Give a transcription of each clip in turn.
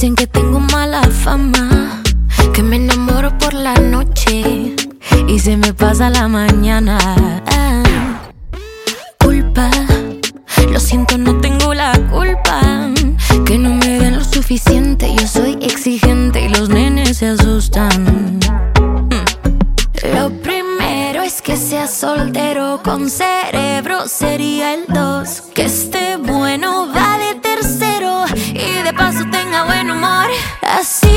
Dicen que tengo mala fama, que me enamoro por la noche y se me pasa la mañana. Culpa, lo siento, no tengo la culpa. Que no me den lo suficiente, yo soy exigente y los nenes se asustan. Lo primero es que sea soltero con cerebro, sería el dos. Que esté bueno, Así.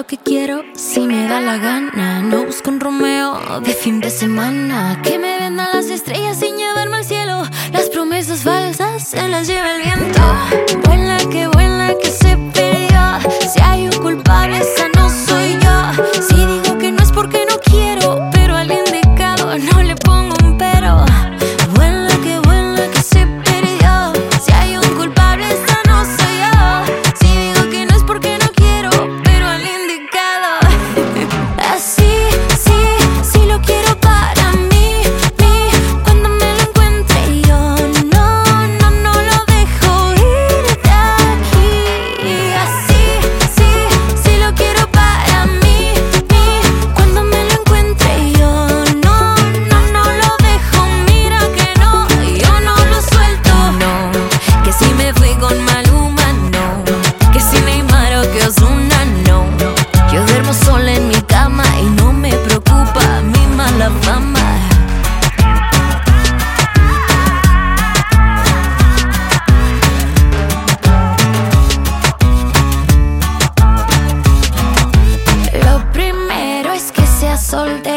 lo que quiero si me da la gana. No busco un Romeo de fin de semana. Que me vendan las estrellas sin llevarme al cielo. Las promesas falsas se las lleva el viento. Con la que soltera.